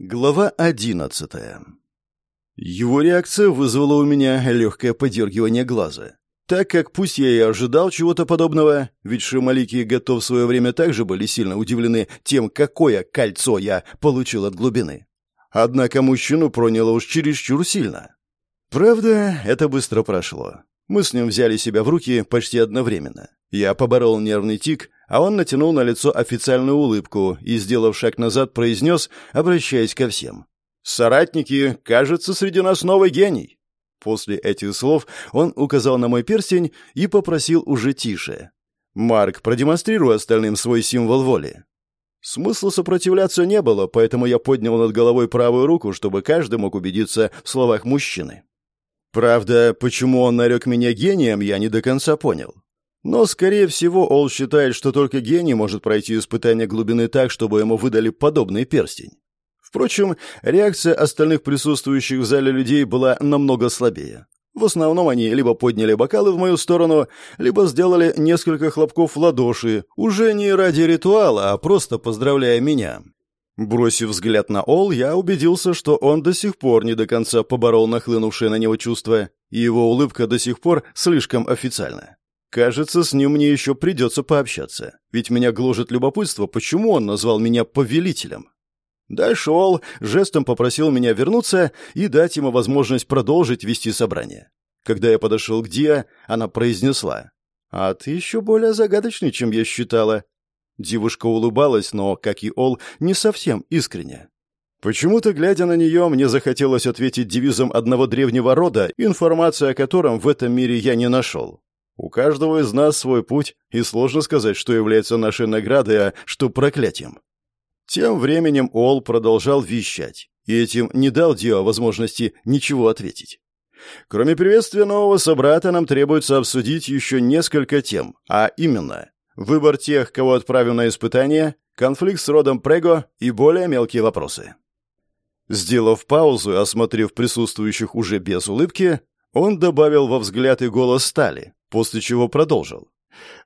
Глава одиннадцатая. Его реакция вызвала у меня легкое подергивание глаза. Так как пусть я и ожидал чего-то подобного, ведь Шамалики готов в свое время также были сильно удивлены тем, какое кольцо я получил от глубины. Однако мужчину проняло уж чересчур сильно. Правда, это быстро прошло. Мы с ним взяли себя в руки почти одновременно. Я поборол нервный тик, а он натянул на лицо официальную улыбку и, сделав шаг назад, произнес, обращаясь ко всем. «Соратники, кажется, среди нас новый гений». После этих слов он указал на мой перстень и попросил уже тише. «Марк, продемонстрируй остальным свой символ воли». Смысла сопротивляться не было, поэтому я поднял над головой правую руку, чтобы каждый мог убедиться в словах мужчины. Правда, почему он нарек меня гением, я не до конца понял. Но, скорее всего, Ол считает, что только гений может пройти испытание глубины так, чтобы ему выдали подобный перстень. Впрочем, реакция остальных присутствующих в зале людей была намного слабее. В основном они либо подняли бокалы в мою сторону, либо сделали несколько хлопков в ладоши, уже не ради ритуала, а просто поздравляя меня. Бросив взгляд на Ол, я убедился, что он до сих пор не до конца поборол нахлынувшее на него чувство, и его улыбка до сих пор слишком официальна. Кажется, с ним мне еще придется пообщаться, ведь меня гложет любопытство, почему он назвал меня повелителем. Дальше Ол жестом попросил меня вернуться и дать ему возможность продолжить вести собрание. Когда я подошел к Диа, она произнесла. «А ты еще более загадочный, чем я считала». Девушка улыбалась, но, как и Ол, не совсем искренне. Почему-то, глядя на нее, мне захотелось ответить девизом одного древнего рода, информацию о котором в этом мире я не нашел. У каждого из нас свой путь, и сложно сказать, что является нашей наградой, а что проклятием. Тем временем Ол продолжал вещать, и этим не дал Дио возможности ничего ответить. Кроме приветствия нового собрата, нам требуется обсудить еще несколько тем, а именно выбор тех, кого отправим на испытание, конфликт с родом Прего и более мелкие вопросы. Сделав паузу и осмотрев присутствующих уже без улыбки, он добавил во взгляд и голос стали после чего продолжил.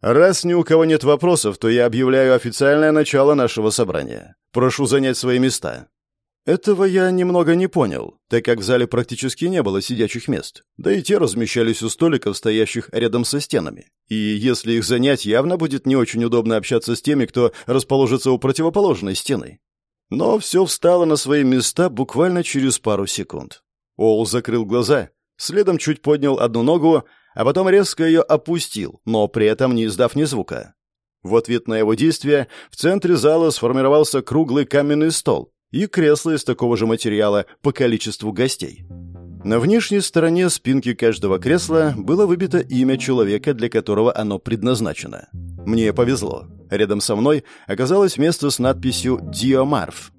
«Раз ни у кого нет вопросов, то я объявляю официальное начало нашего собрания. Прошу занять свои места». Этого я немного не понял, так как в зале практически не было сидячих мест, да и те размещались у столиков, стоящих рядом со стенами. И если их занять, явно будет не очень удобно общаться с теми, кто расположится у противоположной стены. Но все встало на свои места буквально через пару секунд. Оул закрыл глаза, следом чуть поднял одну ногу, а потом резко ее опустил, но при этом не издав ни звука. В ответ на его действие в центре зала сформировался круглый каменный стол и кресло из такого же материала по количеству гостей. На внешней стороне спинки каждого кресла было выбито имя человека, для которого оно предназначено. Мне повезло. Рядом со мной оказалось место с надписью «Диомарф».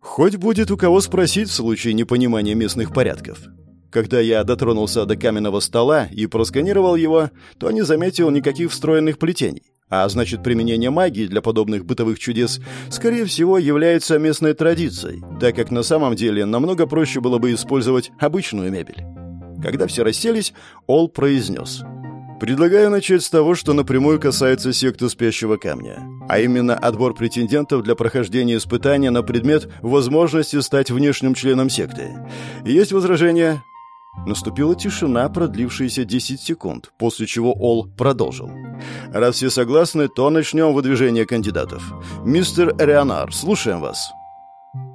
Хоть будет у кого спросить в случае непонимания местных порядков. Когда я дотронулся до каменного стола и просканировал его, то не заметил никаких встроенных плетений. А значит, применение магии для подобных бытовых чудес, скорее всего, является местной традицией, так как на самом деле намного проще было бы использовать обычную мебель. Когда все расселись, Ол произнес. «Предлагаю начать с того, что напрямую касается секты спящего камня, а именно отбор претендентов для прохождения испытания на предмет возможности стать внешним членом секты. Есть возражения?» Наступила тишина, продлившаяся 10 секунд, после чего Ол продолжил. «Раз все согласны, то начнем выдвижение кандидатов. Мистер Рионар, слушаем вас».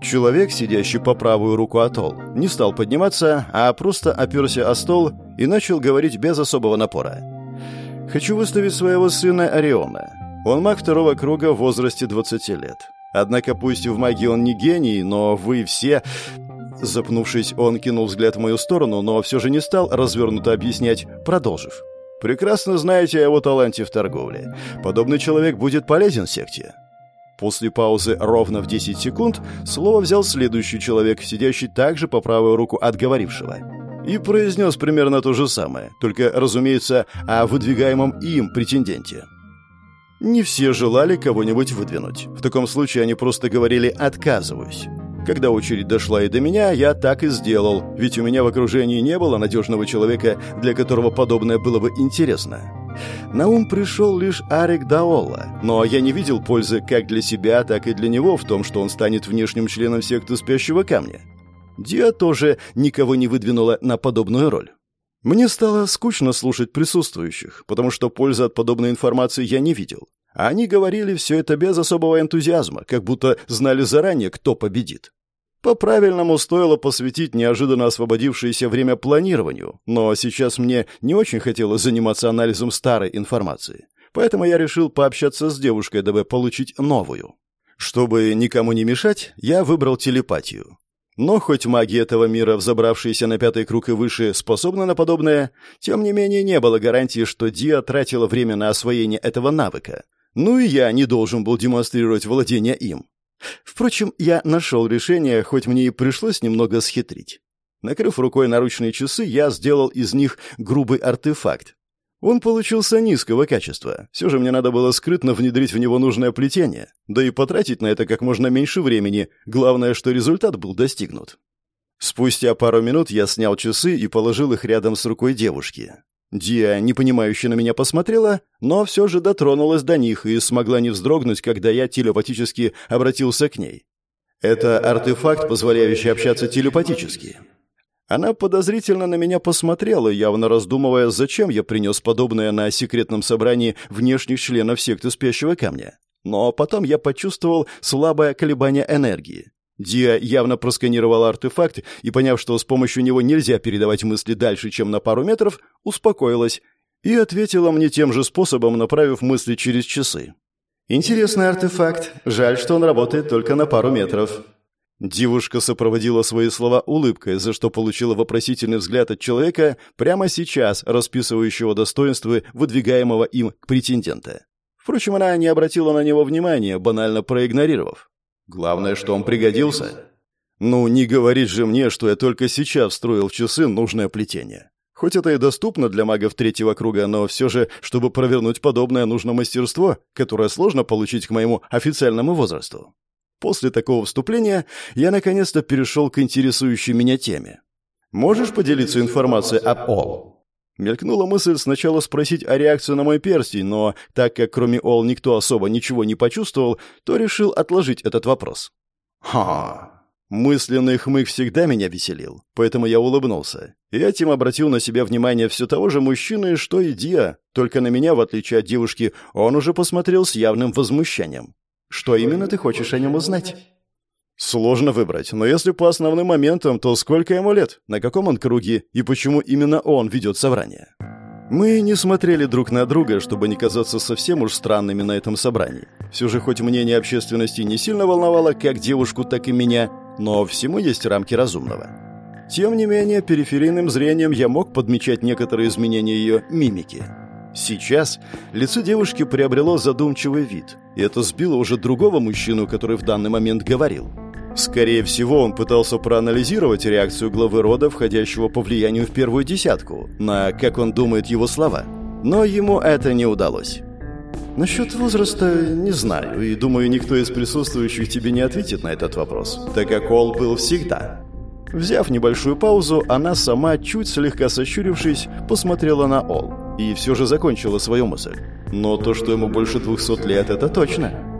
Человек, сидящий по правую руку от Ол, не стал подниматься, а просто оперся о стол и начал говорить без особого напора. «Хочу выставить своего сына Ориона. Он маг второго круга в возрасте 20 лет. Однако пусть в магии он не гений, но вы все Запнувшись, он кинул взгляд в мою сторону, но все же не стал развернуто объяснять, продолжив. «Прекрасно знаете о его таланте в торговле. Подобный человек будет полезен секте». После паузы ровно в 10 секунд слово взял следующий человек, сидящий также по правую руку от говорившего. И произнес примерно то же самое, только, разумеется, о выдвигаемом им претенденте. Не все желали кого-нибудь выдвинуть. В таком случае они просто говорили «отказываюсь». Когда очередь дошла и до меня, я так и сделал, ведь у меня в окружении не было надежного человека, для которого подобное было бы интересно. На ум пришел лишь Арик Даола, но я не видел пользы как для себя, так и для него в том, что он станет внешним членом секты Спящего Камня. Диа тоже никого не выдвинула на подобную роль. Мне стало скучно слушать присутствующих, потому что пользы от подобной информации я не видел. Они говорили все это без особого энтузиазма, как будто знали заранее, кто победит. По-правильному стоило посвятить неожиданно освободившееся время планированию, но сейчас мне не очень хотелось заниматься анализом старой информации. Поэтому я решил пообщаться с девушкой, дабы получить новую. Чтобы никому не мешать, я выбрал телепатию. Но хоть маги этого мира, взобравшиеся на пятый круг и выше, способны на подобное, тем не менее не было гарантии, что Диа тратила время на освоение этого навыка. Ну и я не должен был демонстрировать владение им. Впрочем, я нашел решение, хоть мне и пришлось немного схитрить. Накрыв рукой наручные часы, я сделал из них грубый артефакт. Он получился низкого качества. Все же мне надо было скрытно внедрить в него нужное плетение, да и потратить на это как можно меньше времени. Главное, что результат был достигнут. Спустя пару минут я снял часы и положил их рядом с рукой девушки. Диа, непонимающе на меня посмотрела, но все же дотронулась до них и смогла не вздрогнуть, когда я телепатически обратился к ней. Это артефакт, позволяющий общаться телепатически. Она подозрительно на меня посмотрела, явно раздумывая, зачем я принес подобное на секретном собрании внешних членов секты Спящего Камня. Но потом я почувствовал слабое колебание энергии. Диа явно просканировала артефакт и, поняв, что с помощью него нельзя передавать мысли дальше, чем на пару метров, успокоилась и ответила мне тем же способом, направив мысли через часы. «Интересный артефакт. Жаль, что он работает только на пару метров». Девушка сопроводила свои слова улыбкой, за что получила вопросительный взгляд от человека прямо сейчас, расписывающего достоинства выдвигаемого им к претендента. Впрочем, она не обратила на него внимания, банально проигнорировав. Главное, что он пригодился. Ну, не говорить же мне, что я только сейчас встроил в часы нужное плетение. Хоть это и доступно для магов третьего круга, но все же, чтобы провернуть подобное, нужно мастерство, которое сложно получить к моему официальному возрасту. После такого вступления я наконец-то перешел к интересующей меня теме. «Можешь поделиться информацией об Ол?» Мелькнула мысль сначала спросить о реакции на мой перстень, но так как кроме Ол никто особо ничего не почувствовал, то решил отложить этот вопрос. «Ха!» Мысленный хмык всегда меня веселил, поэтому я улыбнулся. И этим обратил на себя внимание все того же мужчины, что и Диа, только на меня, в отличие от девушки, он уже посмотрел с явным возмущением. «Что именно ты хочешь о нем узнать?» Сложно выбрать, но если по основным моментам, то сколько ему лет, на каком он круге и почему именно он ведет собрание? Мы не смотрели друг на друга, чтобы не казаться совсем уж странными на этом собрании. Все же хоть мнение общественности не сильно волновало как девушку, так и меня, но всему есть рамки разумного. Тем не менее, периферийным зрением я мог подмечать некоторые изменения ее мимики. Сейчас лицо девушки приобрело задумчивый вид, и это сбило уже другого мужчину, который в данный момент говорил – Скорее всего, он пытался проанализировать реакцию главы рода, входящего по влиянию в первую десятку, на, как он думает, его слова. Но ему это не удалось. Насчет возраста не знаю, и думаю, никто из присутствующих тебе не ответит на этот вопрос, так как Ол был всегда. Взяв небольшую паузу, она сама, чуть слегка сощурившись, посмотрела на Ол и все же закончила свою мысль. Но то, что ему больше двухсот лет, это точно.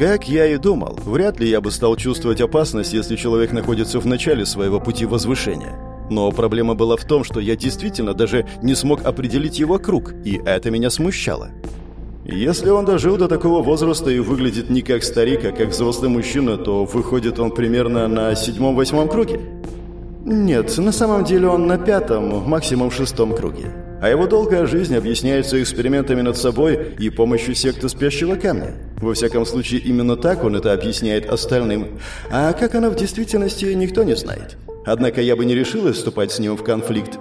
Как я и думал, вряд ли я бы стал чувствовать опасность, если человек находится в начале своего пути возвышения. Но проблема была в том, что я действительно даже не смог определить его круг, и это меня смущало. Если он дожил до такого возраста и выглядит не как старик, а как взрослый мужчина, то выходит он примерно на седьмом-восьмом круге? Нет, на самом деле он на пятом, максимум шестом круге. А его долгая жизнь объясняется экспериментами над собой и помощью секты спящего камня. Во всяком случае, именно так он это объясняет остальным. А как она в действительности, никто не знает. Однако я бы не решил вступать с ним в конфликт.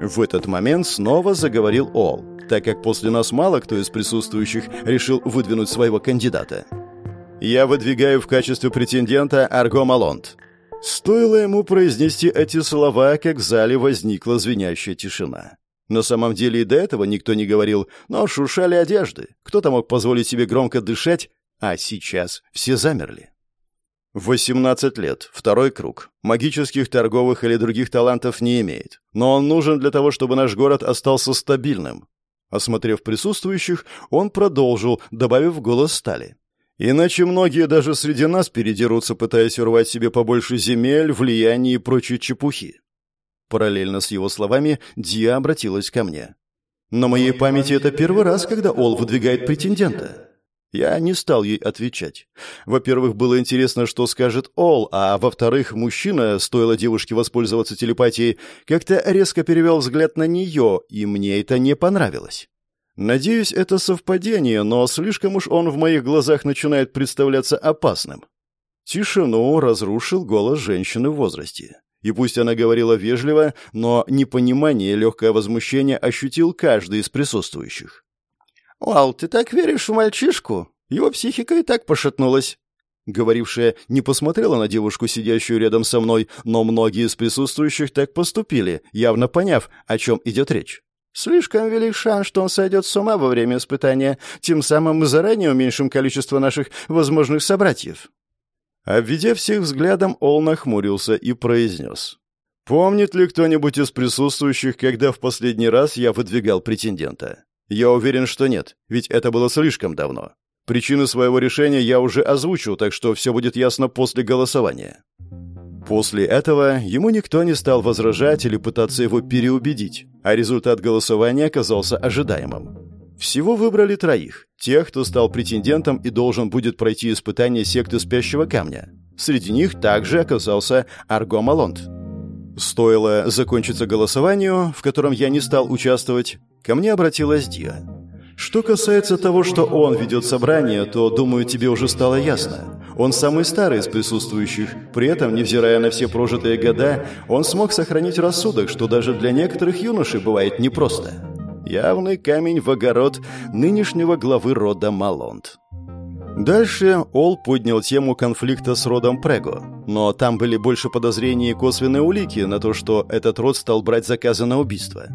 В этот момент снова заговорил Ол, так как после нас мало кто из присутствующих решил выдвинуть своего кандидата. «Я выдвигаю в качестве претендента Арго Малонт». Стоило ему произнести эти слова, как в зале возникла звенящая тишина. На самом деле и до этого никто не говорил, но шуршали одежды. Кто-то мог позволить себе громко дышать, а сейчас все замерли. 18 лет, второй круг. Магических, торговых или других талантов не имеет. Но он нужен для того, чтобы наш город остался стабильным. Осмотрев присутствующих, он продолжил, добавив голос стали. Иначе многие даже среди нас передерутся, пытаясь урвать себе побольше земель, влияний и прочей чепухи. Параллельно с его словами Дия обратилась ко мне. «На моей памяти это первый раз, когда Ол выдвигает претендента». Я не стал ей отвечать. Во-первых, было интересно, что скажет Ол, а во-вторых, мужчина, стоило девушке воспользоваться телепатией, как-то резко перевел взгляд на нее, и мне это не понравилось. Надеюсь, это совпадение, но слишком уж он в моих глазах начинает представляться опасным. Тишину разрушил голос женщины в возрасте. И пусть она говорила вежливо, но непонимание и легкое возмущение ощутил каждый из присутствующих. «Уал, ты так веришь в мальчишку? Его психика и так пошатнулась». Говорившая не посмотрела на девушку, сидящую рядом со мной, но многие из присутствующих так поступили, явно поняв, о чем идет речь. Слишком велик шанс, что он сойдет с ума во время испытания. Тем самым мы заранее уменьшим количество наших возможных собратьев». Обведя всех взглядом, Ол нахмурился и произнес. «Помнит ли кто-нибудь из присутствующих, когда в последний раз я выдвигал претендента? Я уверен, что нет, ведь это было слишком давно. Причины своего решения я уже озвучил, так что все будет ясно после голосования». После этого ему никто не стал возражать или пытаться его переубедить, а результат голосования оказался ожидаемым. Всего выбрали троих, тех, кто стал претендентом и должен будет пройти испытание секты спящего камня. Среди них также оказался Арго Малонт. Стоило закончиться голосованию, в котором я не стал участвовать, ко мне обратилась Диа. Что касается того, что он ведет собрание, то, думаю, тебе уже стало ясно. Он самый старый из присутствующих. При этом, невзирая на все прожитые года, он смог сохранить рассудок, что даже для некоторых юношей бывает непросто. Явный камень в огород нынешнего главы рода Малонд. Дальше Ол поднял тему конфликта с родом Прего, но там были больше подозрений и косвенные улики на то, что этот род стал брать заказы на убийство.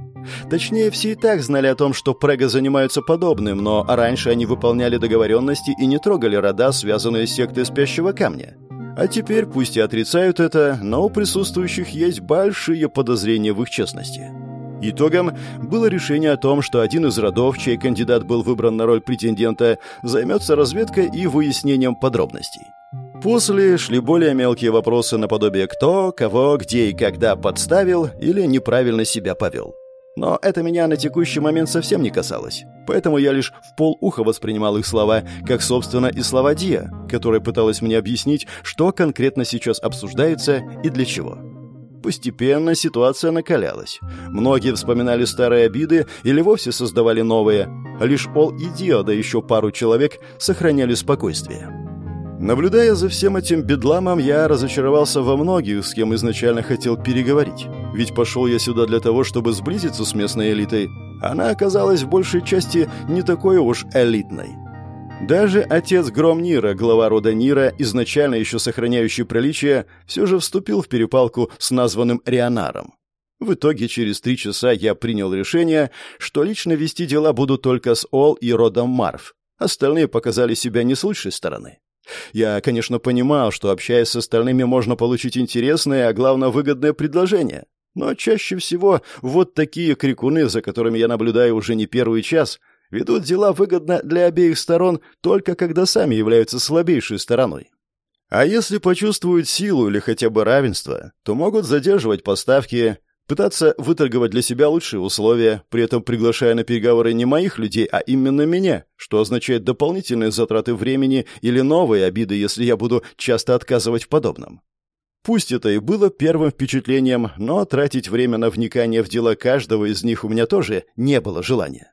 Точнее, все и так знали о том, что Прего занимаются подобным, но раньше они выполняли договоренности и не трогали рода, связанные с сектой спящего камня. А теперь, пусть и отрицают это, но у присутствующих есть большие подозрения в их честности. Итогом было решение о том, что один из родов, чей кандидат был выбран на роль претендента, займется разведкой и выяснением подробностей. После шли более мелкие вопросы наподобие кто, кого, где и когда подставил или неправильно себя повел. Но это меня на текущий момент совсем не касалось, поэтому я лишь в полуха воспринимал их слова, как, собственно, и слова Дия, которая пыталась мне объяснить, что конкретно сейчас обсуждается и для чего. Постепенно ситуация накалялась. Многие вспоминали старые обиды или вовсе создавали новые. Лишь Ол и Дио, да еще пару человек, сохраняли спокойствие. Наблюдая за всем этим бедламом, я разочаровался во многих, с кем изначально хотел переговорить. Ведь пошел я сюда для того, чтобы сблизиться с местной элитой. Она оказалась в большей части не такой уж элитной. Даже отец Гром Нира, глава рода Нира, изначально еще сохраняющий приличие, все же вступил в перепалку с названным Рионаром. В итоге через три часа я принял решение, что лично вести дела буду только с Ол и родом Марв. Остальные показали себя не с лучшей стороны. Я, конечно, понимал, что, общаясь с остальными, можно получить интересное, а главное, выгодное предложение. Но чаще всего вот такие крикуны, за которыми я наблюдаю уже не первый час – ведут дела выгодно для обеих сторон только когда сами являются слабейшей стороной. А если почувствуют силу или хотя бы равенство, то могут задерживать поставки, пытаться выторговать для себя лучшие условия, при этом приглашая на переговоры не моих людей, а именно меня, что означает дополнительные затраты времени или новые обиды, если я буду часто отказывать в подобном. Пусть это и было первым впечатлением, но тратить время на вникание в дела каждого из них у меня тоже не было желания.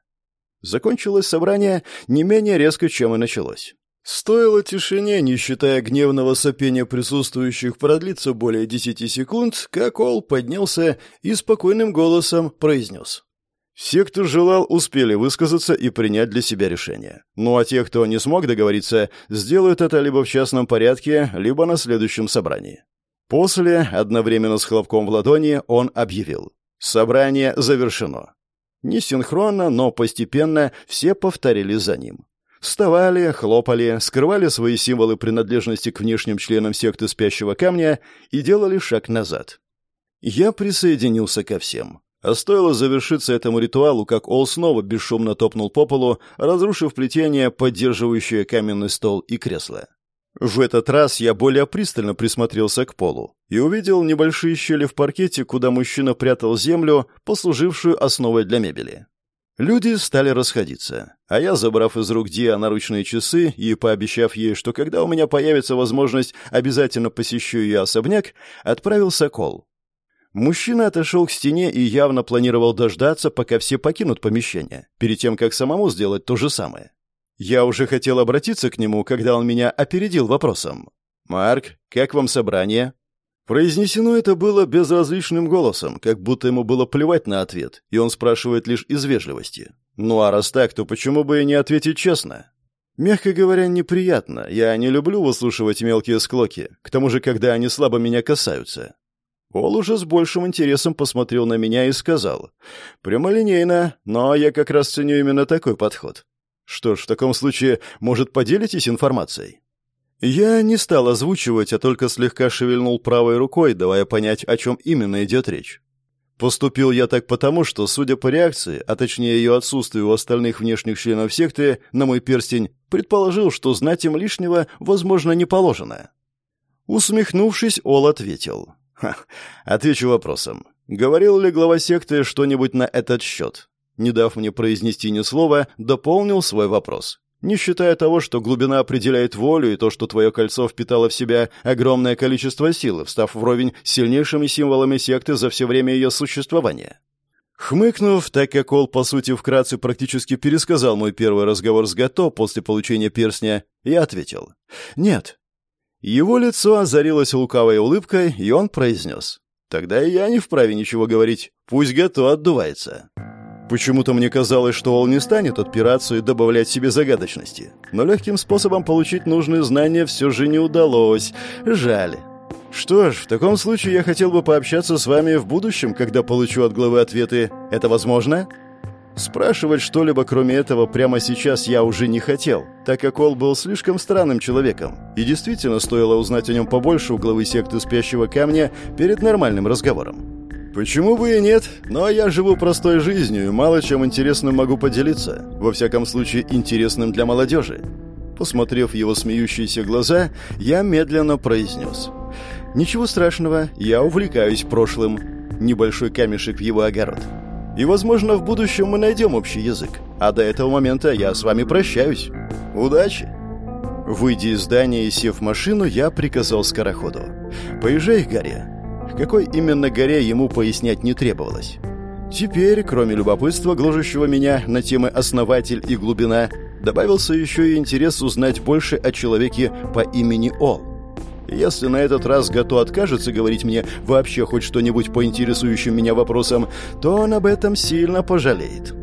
Закончилось собрание не менее резко, чем и началось. Стоило тишине, не считая гневного сопения присутствующих, продлиться более десяти секунд, как Ол поднялся и спокойным голосом произнес. Все, кто желал, успели высказаться и принять для себя решение. Ну а те, кто не смог договориться, сделают это либо в частном порядке, либо на следующем собрании. После, одновременно с хлопком в ладони, он объявил. Собрание завершено. Не синхронно, но постепенно все повторили за ним. Вставали, хлопали, скрывали свои символы принадлежности к внешним членам секты спящего камня и делали шаг назад. Я присоединился ко всем. А стоило завершиться этому ритуалу, как Ол снова бесшумно топнул по полу, разрушив плетение, поддерживающее каменный стол и кресло. В этот раз я более пристально присмотрелся к полу и увидел небольшие щели в паркете, куда мужчина прятал землю, послужившую основой для мебели. Люди стали расходиться, а я, забрав из рук Диа наручные часы и пообещав ей, что когда у меня появится возможность, обязательно посещу ее особняк, отправился к Ол. Мужчина отошел к стене и явно планировал дождаться, пока все покинут помещение, перед тем, как самому сделать то же самое. Я уже хотел обратиться к нему, когда он меня опередил вопросом. «Марк, как вам собрание?» Произнесено это было безразличным голосом, как будто ему было плевать на ответ, и он спрашивает лишь из вежливости. «Ну а раз так, то почему бы и не ответить честно?» Мягко говоря, неприятно. Я не люблю выслушивать мелкие склоки, к тому же, когда они слабо меня касаются. Ол уже с большим интересом посмотрел на меня и сказал. «Прямолинейно, но я как раз ценю именно такой подход. Что ж, в таком случае, может, поделитесь информацией?» Я не стал озвучивать, а только слегка шевельнул правой рукой, давая понять, о чем именно идет речь. Поступил я так потому, что, судя по реакции, а точнее ее отсутствию у остальных внешних членов секты, на мой перстень, предположил, что знать им лишнего, возможно, не положено. Усмехнувшись, Ол ответил. Ха, отвечу вопросом. Говорил ли глава секты что-нибудь на этот счет? Не дав мне произнести ни слова, дополнил свой вопрос. Не считая того, что глубина определяет волю и то, что твое кольцо впитало в себя огромное количество силы, встав вровень с сильнейшими символами секты за все время ее существования. Хмыкнув, так как Ол, по сути, вкратце практически пересказал мой первый разговор с Гато после получения перстня, я ответил «Нет, его лицо озарилось лукавой улыбкой, и он произнес. «Тогда я не вправе ничего говорить. Пусть Гато отдувается». Почему-то мне казалось, что он не станет отпираться и добавлять себе загадочности. Но легким способом получить нужные знания все же не удалось. Жаль. Что ж, в таком случае я хотел бы пообщаться с вами в будущем, когда получу от главы ответы. Это возможно? Спрашивать что-либо кроме этого прямо сейчас я уже не хотел, так как Ол был слишком странным человеком, и действительно стоило узнать о нем побольше у главы секты Спящего Камня перед нормальным разговором. Почему бы и нет, но я живу простой жизнью и мало чем интересным могу поделиться, во всяком случае интересным для молодежи. Посмотрев его смеющиеся глаза, я медленно произнес. «Ничего страшного, я увлекаюсь прошлым». Небольшой камешек в его огород. И, возможно, в будущем мы найдем общий язык. А до этого момента я с вами прощаюсь. Удачи!» Выйдя из здания и сев в машину, я приказал скороходу. «Поезжай горе». Какой именно горе ему пояснять не требовалось. Теперь, кроме любопытства, гложущего меня на темы «основатель» и «глубина», добавился еще и интерес узнать больше о человеке по имени Ол. Если на этот раз Гато откажется говорить мне вообще хоть что-нибудь по интересующим меня вопросам, то он об этом сильно пожалеет.